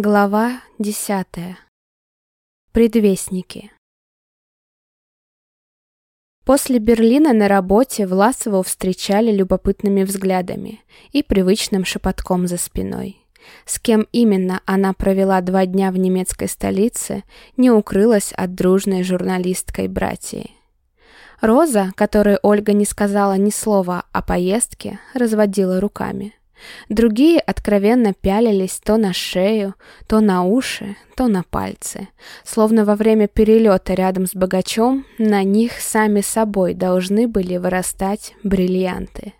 Глава десятая. Предвестники. После Берлина на работе Власову встречали любопытными взглядами и привычным шепотком за спиной. С кем именно она провела два дня в немецкой столице, не укрылась от дружной журналисткой братьи. Роза, которой Ольга не сказала ни слова о поездке, разводила руками. Другие откровенно пялились то на шею, то на уши, то на пальцы. Словно во время перелета рядом с богачом на них сами собой должны были вырастать бриллианты.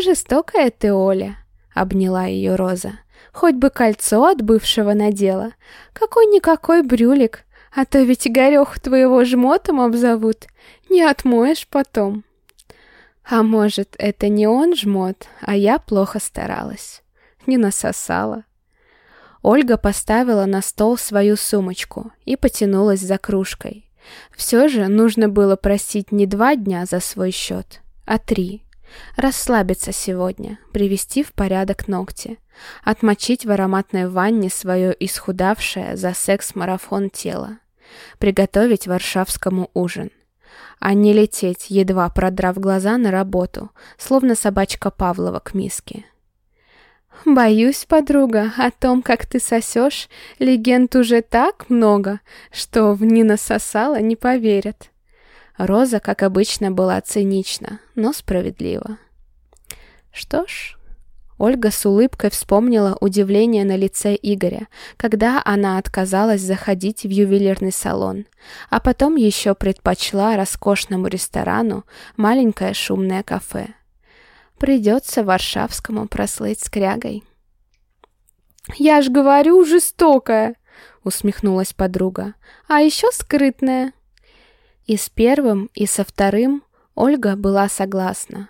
«Жестокая ты, Оля», — обняла ее Роза. «Хоть бы кольцо от бывшего надела. Какой-никакой брюлик, а то ведь горох твоего жмотом обзовут. Не отмоешь потом». А может, это не он жмот, а я плохо старалась. Не насосала. Ольга поставила на стол свою сумочку и потянулась за кружкой. Все же нужно было просить не два дня за свой счет, а три. Расслабиться сегодня, привести в порядок ногти, отмочить в ароматной ванне свое исхудавшее за секс-марафон тело, приготовить варшавскому ужин а не лететь, едва продрав глаза на работу, словно собачка Павлова к миске. «Боюсь, подруга, о том, как ты сосешь, легенд уже так много, что в не насосала не поверят». Роза, как обычно, была цинична, но справедлива. Что ж, Ольга с улыбкой вспомнила удивление на лице Игоря, когда она отказалась заходить в ювелирный салон, а потом еще предпочла роскошному ресторану маленькое шумное кафе. Придется Варшавскому прослыть скрягой. «Я ж говорю, жестокая!» — усмехнулась подруга. «А еще скрытная!» И с первым, и со вторым Ольга была согласна.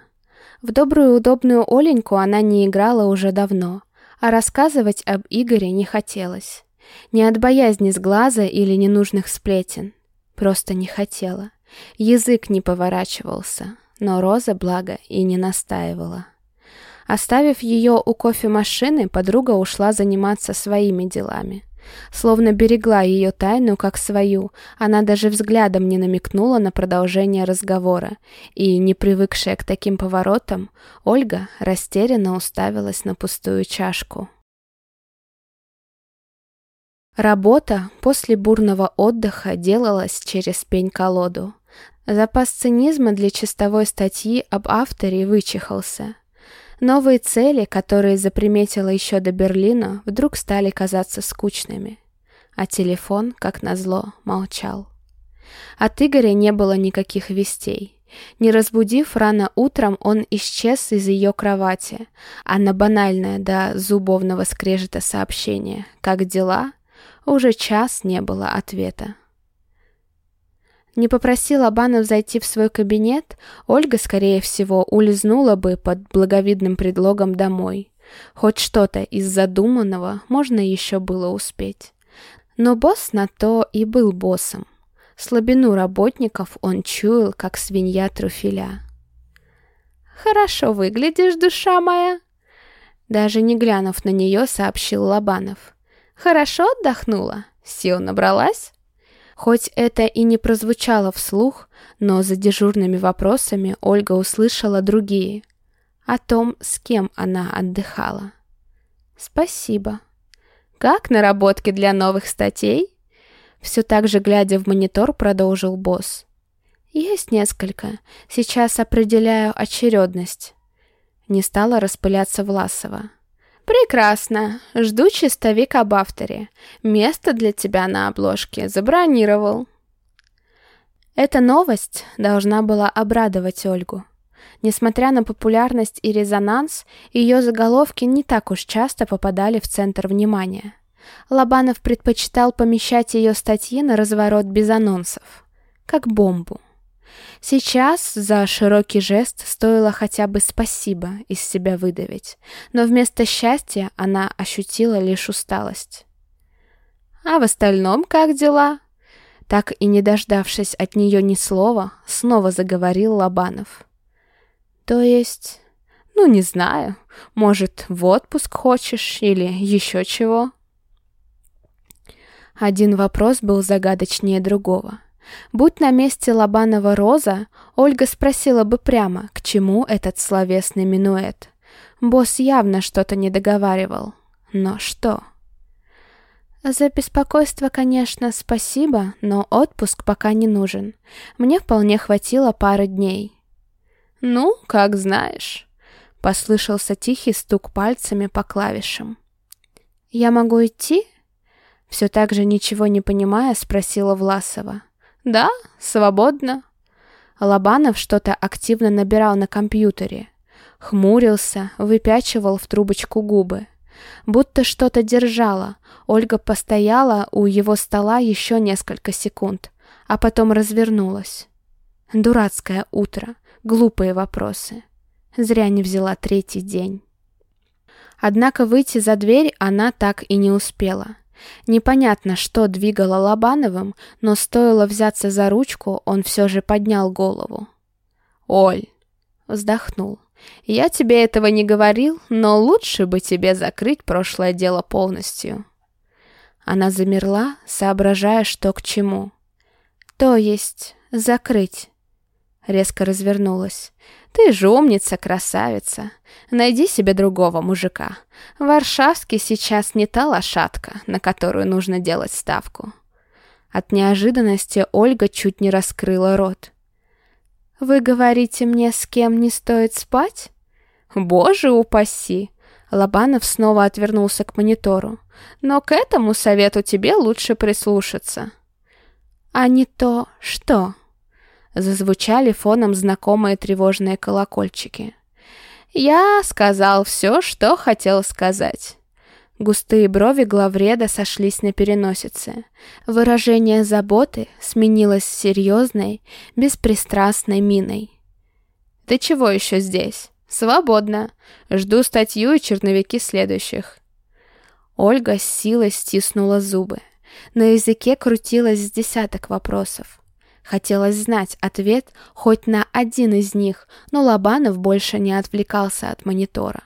В добрую удобную Оленьку она не играла уже давно, а рассказывать об Игоре не хотелось. Не от боязни сглаза или ненужных сплетен. Просто не хотела. Язык не поворачивался, но Роза, благо, и не настаивала. Оставив ее у кофемашины, подруга ушла заниматься своими делами. Словно берегла ее тайну как свою, она даже взглядом не намекнула на продолжение разговора, и, не привыкшая к таким поворотам, Ольга растерянно уставилась на пустую чашку. Работа после бурного отдыха делалась через пень-колоду. Запас цинизма для чистовой статьи об авторе вычихался. Новые цели, которые заприметила еще до Берлина, вдруг стали казаться скучными. А телефон, как назло, молчал. От Игоря не было никаких вестей. Не разбудив рано утром, он исчез из ее кровати, а на банальное до зубовного скрежета сообщение «Как дела?» уже час не было ответа. Не попросил Абанов зайти в свой кабинет, Ольга, скорее всего, улизнула бы под благовидным предлогом домой. Хоть что-то из задуманного можно еще было успеть. Но босс на то и был боссом. Слабину работников он чуял, как свинья трюфеля. «Хорошо выглядишь, душа моя!» Даже не глянув на нее, сообщил Лобанов. «Хорошо отдохнула? Сил набралась?» Хоть это и не прозвучало вслух, но за дежурными вопросами Ольга услышала другие. О том, с кем она отдыхала. «Спасибо. Как наработки для новых статей?» Все так же, глядя в монитор, продолжил босс. «Есть несколько. Сейчас определяю очередность». Не стала распыляться Власова. «Прекрасно. Жду чистовик об авторе. Место для тебя на обложке забронировал». Эта новость должна была обрадовать Ольгу. Несмотря на популярность и резонанс, ее заголовки не так уж часто попадали в центр внимания. Лобанов предпочитал помещать ее статьи на разворот без анонсов, как бомбу. Сейчас за широкий жест стоило хотя бы спасибо из себя выдавить, но вместо счастья она ощутила лишь усталость. «А в остальном как дела?» Так и не дождавшись от нее ни слова, снова заговорил Лобанов. «То есть...» Ну, не знаю. Может, в отпуск хочешь или еще чего?» Один вопрос был загадочнее другого. Будь на месте Лобанова Роза, Ольга спросила бы прямо, к чему этот словесный минуэт. Босс явно что-то не договаривал. Но что? За беспокойство, конечно, спасибо, но отпуск пока не нужен. Мне вполне хватило пары дней. Ну, как знаешь. Послышался тихий стук пальцами по клавишам. «Я могу идти?» Все так же ничего не понимая, спросила Власова. «Да, свободно». Лобанов что-то активно набирал на компьютере. Хмурился, выпячивал в трубочку губы. Будто что-то держала. Ольга постояла у его стола еще несколько секунд, а потом развернулась. Дурацкое утро, глупые вопросы. Зря не взяла третий день. Однако выйти за дверь она так и не успела. Непонятно, что двигало Лобановым, но стоило взяться за ручку, он все же поднял голову. «Оль!» — вздохнул. «Я тебе этого не говорил, но лучше бы тебе закрыть прошлое дело полностью». Она замерла, соображая, что к чему. «То есть закрыть?» Резко развернулась. «Ты же умница, красавица. Найди себе другого мужика. Варшавский сейчас не та лошадка, на которую нужно делать ставку». От неожиданности Ольга чуть не раскрыла рот. «Вы говорите мне, с кем не стоит спать?» «Боже упаси!» Лобанов снова отвернулся к монитору. «Но к этому совету тебе лучше прислушаться». «А не то что?» Зазвучали фоном знакомые тревожные колокольчики. «Я сказал все, что хотел сказать». Густые брови главреда сошлись на переносице. Выражение заботы сменилось серьезной, беспристрастной миной. «Ты чего еще здесь?» «Свободно. Жду статью и черновики следующих». Ольга с силой стиснула зубы. На языке крутилось десяток вопросов. Хотелось знать ответ хоть на один из них, но Лобанов больше не отвлекался от монитора.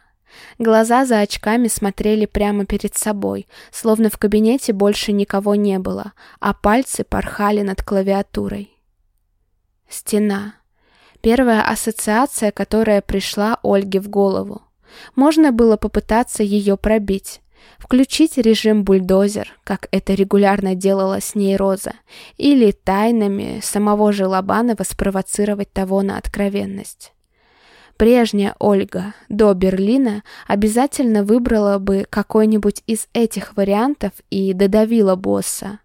Глаза за очками смотрели прямо перед собой, словно в кабинете больше никого не было, а пальцы порхали над клавиатурой. Стена. Первая ассоциация, которая пришла Ольге в голову. Можно было попытаться ее пробить, Включить режим бульдозер, как это регулярно делала с ней Роза, или тайнами самого же Лобанова спровоцировать того на откровенность. Прежняя Ольга до Берлина обязательно выбрала бы какой-нибудь из этих вариантов и додавила босса.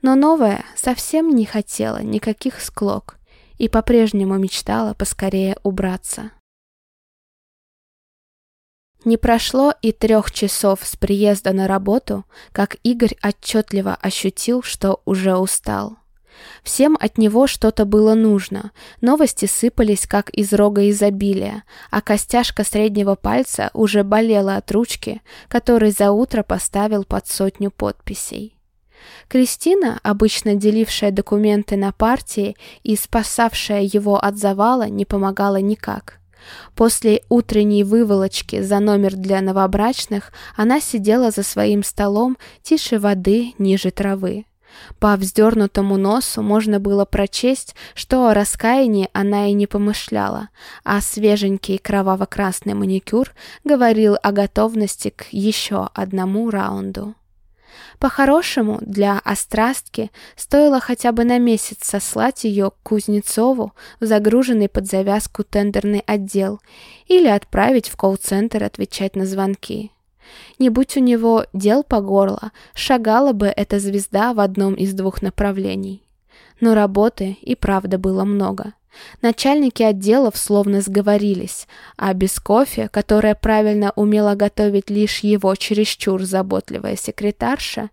Но новая совсем не хотела никаких склок и по-прежнему мечтала поскорее убраться. Не прошло и трех часов с приезда на работу, как Игорь отчетливо ощутил, что уже устал. Всем от него что-то было нужно, новости сыпались как из рога изобилия, а костяшка среднего пальца уже болела от ручки, который за утро поставил под сотню подписей. Кристина, обычно делившая документы на партии и спасавшая его от завала, не помогала никак. После утренней выволочки за номер для новобрачных она сидела за своим столом тише воды, ниже травы. По вздернутому носу можно было прочесть, что о раскаянии она и не помышляла, а свеженький кроваво-красный маникюр говорил о готовности к еще одному раунду. По-хорошему, для острастки стоило хотя бы на месяц сослать ее к Кузнецову в загруженный под завязку тендерный отдел или отправить в колл-центр отвечать на звонки. Не будь у него дел по горло, шагала бы эта звезда в одном из двух направлений. Но работы и правда было много. Начальники отделов словно сговорились, а без кофе, которое правильно умела готовить лишь его чересчур заботливая секретарша,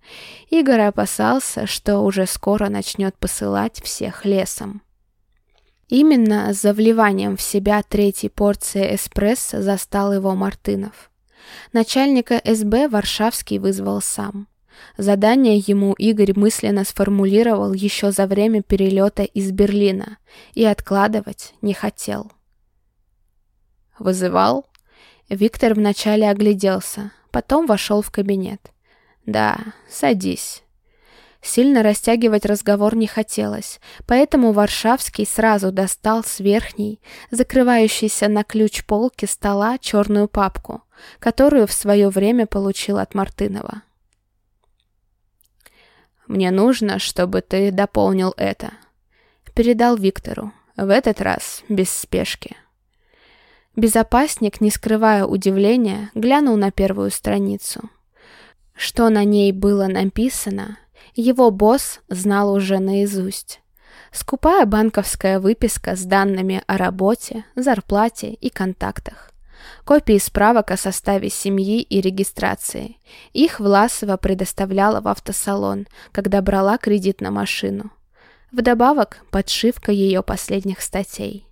Игорь опасался, что уже скоро начнет посылать всех лесом. Именно за вливанием в себя третьей порции эспрессо застал его Мартынов. Начальника СБ Варшавский вызвал сам. Задание ему Игорь мысленно сформулировал еще за время перелета из Берлина и откладывать не хотел. «Вызывал?» Виктор вначале огляделся, потом вошел в кабинет. «Да, садись». Сильно растягивать разговор не хотелось, поэтому Варшавский сразу достал с верхней, закрывающейся на ключ полки стола, черную папку, которую в свое время получил от Мартынова. «Мне нужно, чтобы ты дополнил это», — передал Виктору, в этот раз без спешки. Безопасник, не скрывая удивления, глянул на первую страницу. Что на ней было написано, его босс знал уже наизусть. Скупая банковская выписка с данными о работе, зарплате и контактах. Копии справок о составе семьи и регистрации. Их Власова предоставляла в автосалон, когда брала кредит на машину. Вдобавок, подшивка ее последних статей.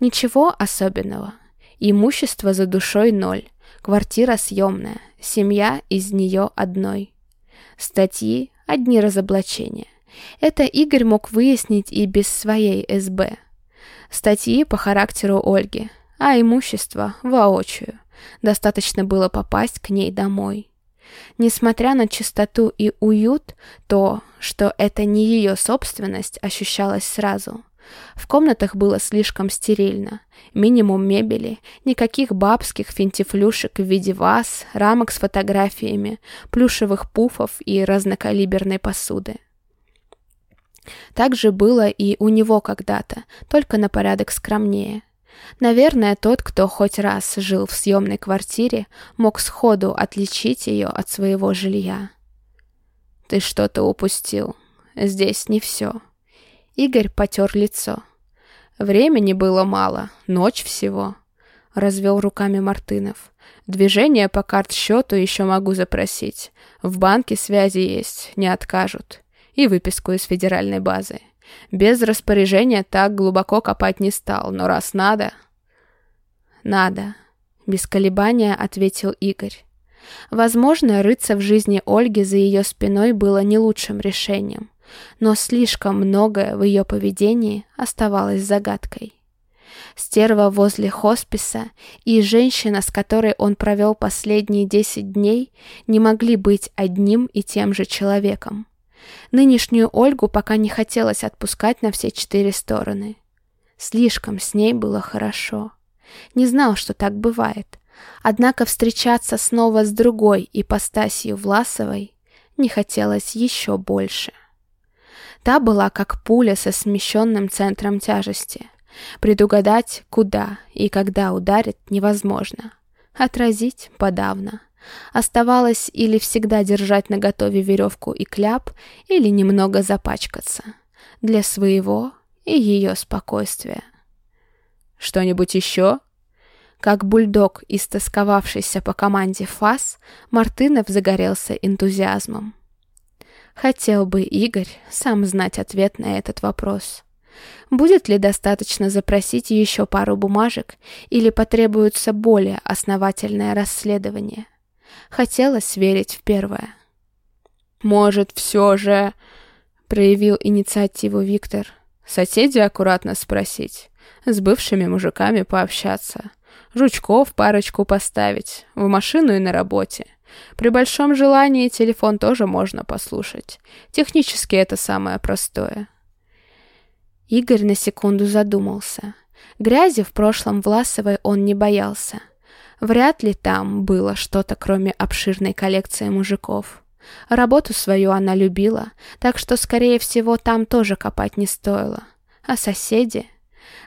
Ничего особенного. Имущество за душой ноль, квартира съемная, семья из нее одной. Статьи – одни разоблачения. Это Игорь мог выяснить и без своей СБ. Статьи по характеру Ольги, а имущество – воочию. Достаточно было попасть к ней домой. Несмотря на чистоту и уют, то, что это не ее собственность, ощущалось сразу – в комнатах было слишком стерильно. Минимум мебели, никаких бабских финтифлюшек в виде ваз, рамок с фотографиями, плюшевых пуфов и разнокалиберной посуды. Так же было и у него когда-то, только на порядок скромнее. Наверное, тот, кто хоть раз жил в съемной квартире, мог сходу отличить ее от своего жилья. «Ты что-то упустил. Здесь не все», Игорь потер лицо. Времени было мало, ночь всего. Развел руками Мартынов. Движение по карт-счету еще могу запросить. В банке связи есть, не откажут. И выписку из федеральной базы. Без распоряжения так глубоко копать не стал, но раз надо... Надо. Без колебания ответил Игорь. Возможно, рыться в жизни Ольги за ее спиной было не лучшим решением но слишком многое в ее поведении оставалось загадкой. Стерва возле хосписа и женщина, с которой он провел последние десять дней, не могли быть одним и тем же человеком. Нынешнюю Ольгу пока не хотелось отпускать на все четыре стороны. Слишком с ней было хорошо. Не знал, что так бывает. Однако встречаться снова с другой ипостасью Власовой не хотелось еще больше. Та была как пуля со смещенным центром тяжести. Предугадать, куда и когда ударит, невозможно. Отразить подавно. Оставалось или всегда держать наготове веревку и кляп, или немного запачкаться. Для своего и ее спокойствия. «Что-нибудь еще?» Как бульдог, истосковавшийся по команде ФАС, Мартынов загорелся энтузиазмом. Хотел бы Игорь сам знать ответ на этот вопрос. Будет ли достаточно запросить еще пару бумажек или потребуется более основательное расследование? Хотелось верить в первое. «Может, все же...» — проявил инициативу Виктор. «Соседи аккуратно спросить, с бывшими мужиками пообщаться, жучков парочку поставить, в машину и на работе. При большом желании телефон тоже можно послушать. Технически это самое простое. Игорь на секунду задумался. Грязи в прошлом Власовой он не боялся. Вряд ли там было что-то, кроме обширной коллекции мужиков. Работу свою она любила, так что, скорее всего, там тоже копать не стоило. А соседи?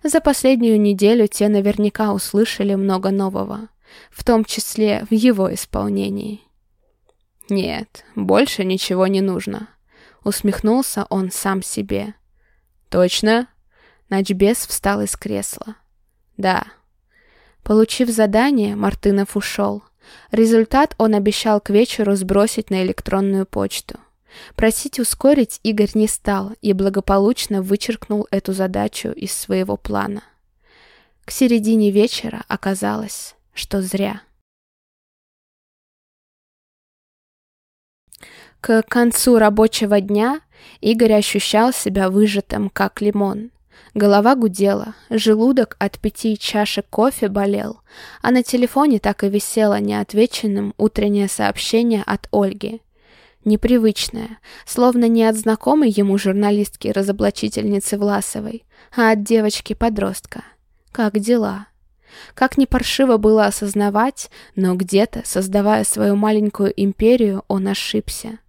За последнюю неделю те наверняка услышали много нового в том числе в его исполнении. «Нет, больше ничего не нужно», — усмехнулся он сам себе. «Точно?» Начбес встал из кресла. «Да». Получив задание, Мартынов ушел. Результат он обещал к вечеру сбросить на электронную почту. Просить ускорить Игорь не стал и благополучно вычеркнул эту задачу из своего плана. К середине вечера оказалось, что зря. К концу рабочего дня Игорь ощущал себя выжатым, как лимон. Голова гудела, желудок от пяти чашек кофе болел, а на телефоне так и висело неотвеченным утреннее сообщение от Ольги. Непривычное, словно не от знакомой ему журналистки-разоблачительницы Власовой, а от девочки-подростка. Как дела? Как не паршиво было осознавать, но где-то, создавая свою маленькую империю, он ошибся.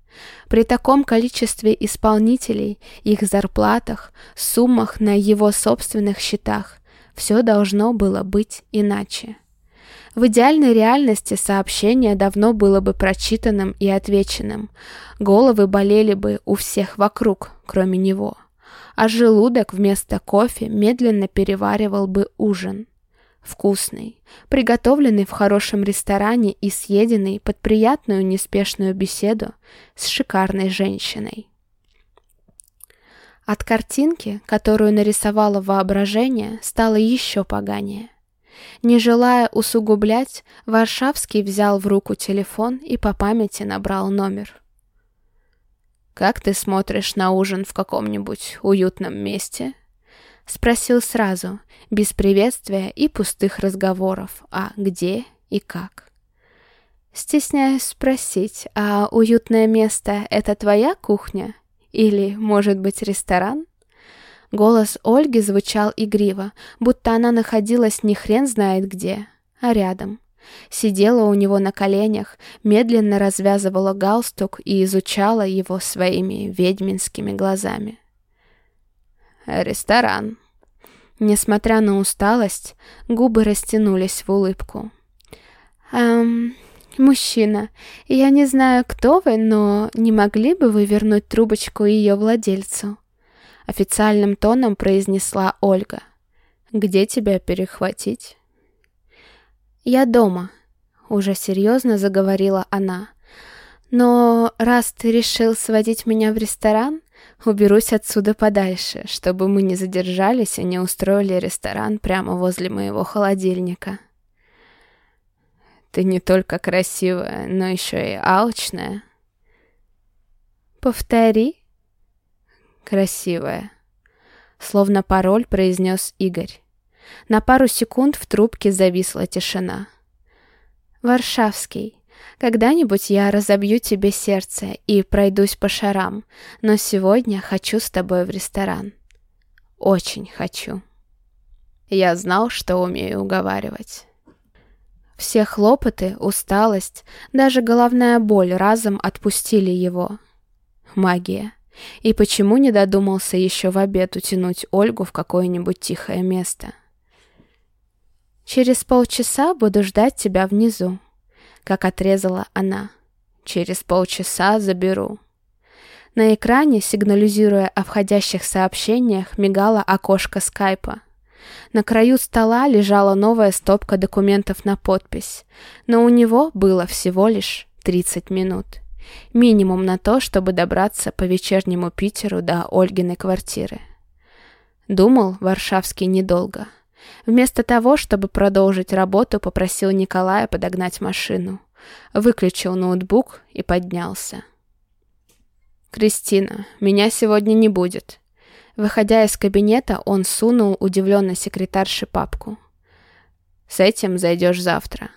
При таком количестве исполнителей, их зарплатах, суммах на его собственных счетах, все должно было быть иначе. В идеальной реальности сообщение давно было бы прочитанным и отвеченным. Головы болели бы у всех вокруг, кроме него. А желудок вместо кофе медленно переваривал бы ужин. Вкусный, приготовленный в хорошем ресторане и съеденный под приятную неспешную беседу с шикарной женщиной. От картинки, которую нарисовало воображение, стало еще поганее. Не желая усугублять, Варшавский взял в руку телефон и по памяти набрал номер. «Как ты смотришь на ужин в каком-нибудь уютном месте?» Спросил сразу, без приветствия и пустых разговоров, а где и как. Стесняюсь спросить, а уютное место — это твоя кухня? Или, может быть, ресторан? Голос Ольги звучал игриво, будто она находилась не хрен знает где, а рядом. Сидела у него на коленях, медленно развязывала галстук и изучала его своими ведьминскими глазами. Ресторан. Несмотря на усталость, губы растянулись в улыбку. «Эм, мужчина, я не знаю, кто вы, но не могли бы вы вернуть трубочку ее владельцу?» Официальным тоном произнесла Ольга. «Где тебя перехватить?» «Я дома», — уже серьезно заговорила она. «Но раз ты решил сводить меня в ресторан, Уберусь отсюда подальше, чтобы мы не задержались и не устроили ресторан прямо возле моего холодильника. Ты не только красивая, но еще и алчная. Повтори. Красивая. Словно пароль произнес Игорь. На пару секунд в трубке зависла тишина. Варшавский. Когда-нибудь я разобью тебе сердце и пройдусь по шарам, но сегодня хочу с тобой в ресторан. Очень хочу. Я знал, что умею уговаривать. Все хлопоты, усталость, даже головная боль разом отпустили его. Магия. И почему не додумался еще в обед утянуть Ольгу в какое-нибудь тихое место? Через полчаса буду ждать тебя внизу как отрезала она. Через полчаса заберу. На экране, сигнализируя о входящих сообщениях, мигало окошко скайпа. На краю стола лежала новая стопка документов на подпись, но у него было всего лишь 30 минут. Минимум на то, чтобы добраться по вечернему Питеру до Ольгиной квартиры. Думал Варшавский недолго. Вместо того, чтобы продолжить работу, попросил Николая подогнать машину. Выключил ноутбук и поднялся. «Кристина, меня сегодня не будет». Выходя из кабинета, он сунул удивленно секретарше папку. «С этим зайдешь завтра».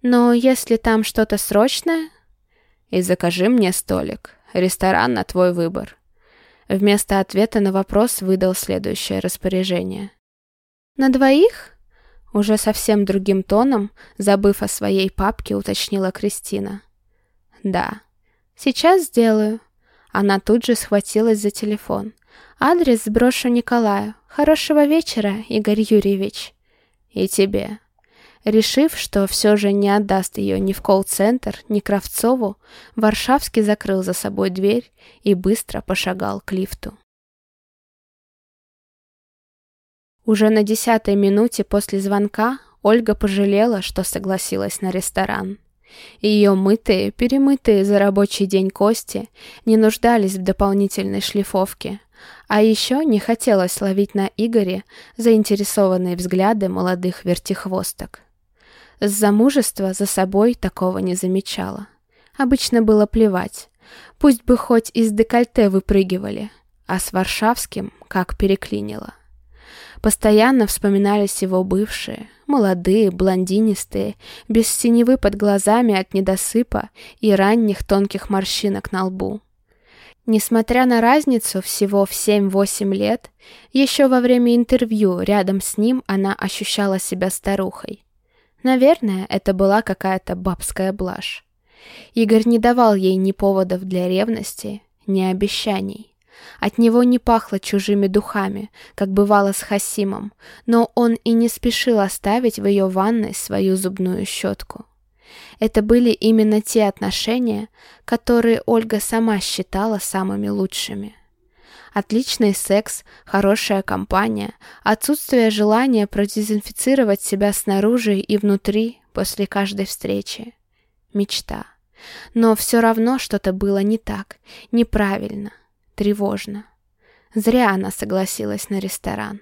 «Но если там что-то срочное...» «И закажи мне столик. Ресторан на твой выбор». Вместо ответа на вопрос выдал следующее распоряжение. «На двоих?» Уже совсем другим тоном, забыв о своей папке, уточнила Кристина. «Да. Сейчас сделаю». Она тут же схватилась за телефон. «Адрес сброшу Николаю. Хорошего вечера, Игорь Юрьевич». «И тебе». Решив, что все же не отдаст ее ни в колл-центр, ни Кравцову, Варшавский закрыл за собой дверь и быстро пошагал к лифту. Уже на десятой минуте после звонка Ольга пожалела, что согласилась на ресторан. Ее мытые, перемытые за рабочий день кости не нуждались в дополнительной шлифовке, а еще не хотелось ловить на Игоре заинтересованные взгляды молодых вертихвосток. С замужества за собой такого не замечала. Обычно было плевать. Пусть бы хоть из декольте выпрыгивали, а с Варшавским как переклинило. Постоянно вспоминались его бывшие, молодые, блондинистые, без синевы под глазами от недосыпа и ранних тонких морщинок на лбу. Несмотря на разницу всего в 7-8 лет, еще во время интервью рядом с ним она ощущала себя старухой. Наверное, это была какая-то бабская блажь. Игорь не давал ей ни поводов для ревности, ни обещаний. От него не пахло чужими духами, как бывало с Хасимом, но он и не спешил оставить в ее ванной свою зубную щетку. Это были именно те отношения, которые Ольга сама считала самыми лучшими. Отличный секс, хорошая компания, отсутствие желания продезинфицировать себя снаружи и внутри после каждой встречи. Мечта. Но все равно что-то было не так, неправильно тревожно. Зря она согласилась на ресторан.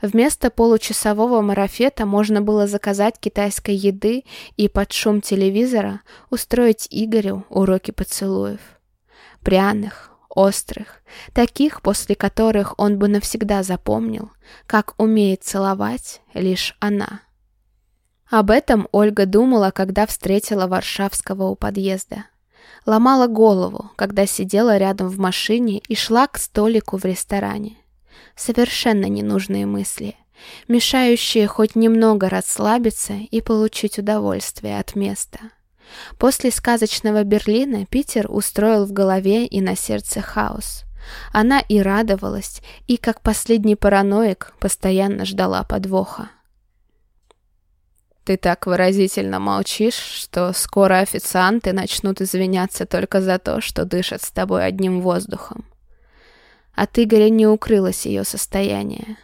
Вместо получасового марафета можно было заказать китайской еды и под шум телевизора устроить Игорю уроки поцелуев. Пряных, острых, таких, после которых он бы навсегда запомнил, как умеет целовать лишь она. Об этом Ольга думала, когда встретила Варшавского у подъезда ломала голову, когда сидела рядом в машине и шла к столику в ресторане. Совершенно ненужные мысли, мешающие хоть немного расслабиться и получить удовольствие от места. После сказочного Берлина Питер устроил в голове и на сердце хаос. Она и радовалась, и, как последний параноик, постоянно ждала подвоха. Ты так выразительно молчишь, что скоро официанты начнут извиняться только за то, что дышат с тобой одним воздухом. От Игоря не укрылось ее состояние.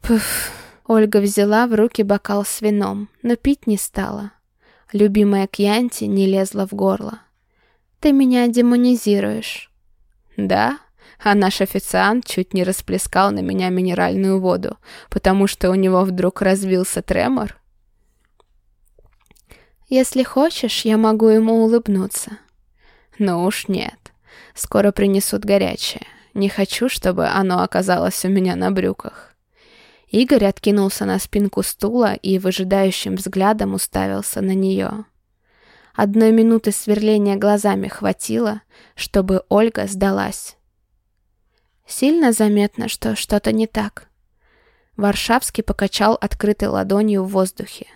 Пф. Ольга взяла в руки бокал с вином, но пить не стала. Любимая Кьянти не лезла в горло. «Ты меня демонизируешь». «Да?» а наш официант чуть не расплескал на меня минеральную воду, потому что у него вдруг развился тремор. Если хочешь, я могу ему улыбнуться. Но уж нет. Скоро принесут горячее. Не хочу, чтобы оно оказалось у меня на брюках. Игорь откинулся на спинку стула и выжидающим взглядом уставился на нее. Одной минуты сверления глазами хватило, чтобы Ольга сдалась. Сильно заметно, что что-то не так. Варшавский покачал открытой ладонью в воздухе.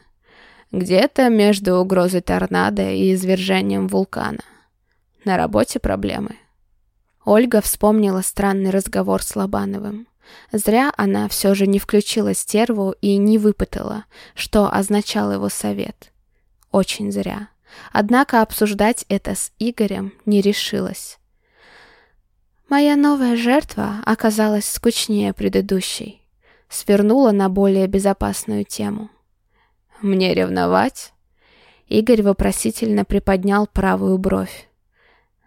Где-то между угрозой торнадо и извержением вулкана. На работе проблемы. Ольга вспомнила странный разговор с Лобановым. Зря она все же не включила стерву и не выпытала, что означал его совет. Очень зря. Однако обсуждать это с Игорем не решилась. Моя новая жертва оказалась скучнее предыдущей. Свернула на более безопасную тему. Мне ревновать?» Игорь вопросительно приподнял правую бровь.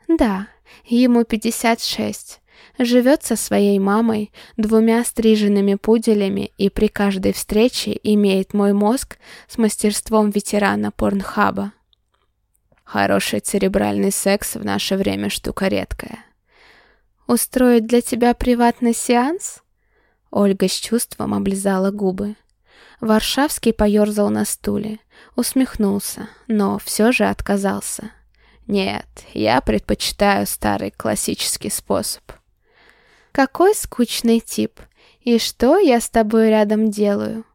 «Да, ему 56. Живет со своей мамой, двумя стриженными пуделями и при каждой встрече имеет мой мозг с мастерством ветерана порнхаба. Хороший церебральный секс в наше время штука редкая. Устроить для тебя приватный сеанс?» Ольга с чувством облизала губы. Варшавский поерзал на стуле, усмехнулся, но все же отказался. Нет, я предпочитаю старый классический способ. Какой скучный тип. И что я с тобой рядом делаю?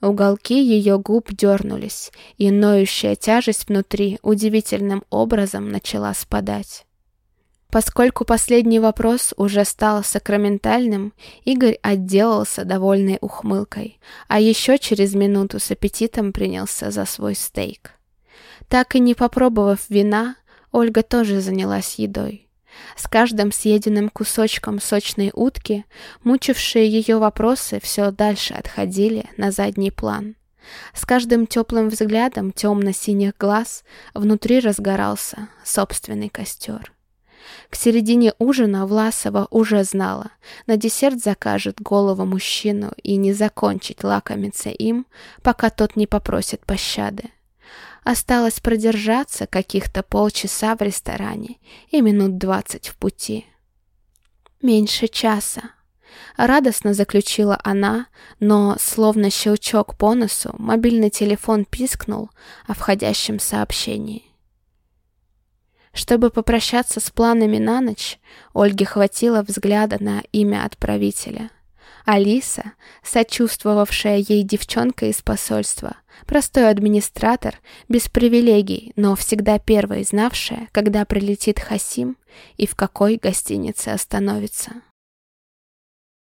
Уголки ее губ дернулись, и ноющая тяжесть внутри удивительным образом начала спадать. Поскольку последний вопрос уже стал сакраментальным, Игорь отделался довольной ухмылкой, а еще через минуту с аппетитом принялся за свой стейк. Так и не попробовав вина, Ольга тоже занялась едой. С каждым съеденным кусочком сочной утки мучившие ее вопросы все дальше отходили на задний план. С каждым теплым взглядом темно-синих глаз внутри разгорался собственный костер. К середине ужина Власова уже знала, на десерт закажет голову мужчину и не закончить лакомиться им, пока тот не попросит пощады. Осталось продержаться каких-то полчаса в ресторане и минут двадцать в пути. Меньше часа. Радостно заключила она, но, словно щелчок по носу, мобильный телефон пискнул о входящем сообщении. Чтобы попрощаться с планами на ночь, Ольге хватило взгляда на имя отправителя. Алиса, сочувствовавшая ей девчонка из посольства, простой администратор, без привилегий, но всегда первой знавшая, когда прилетит Хасим и в какой гостинице остановится.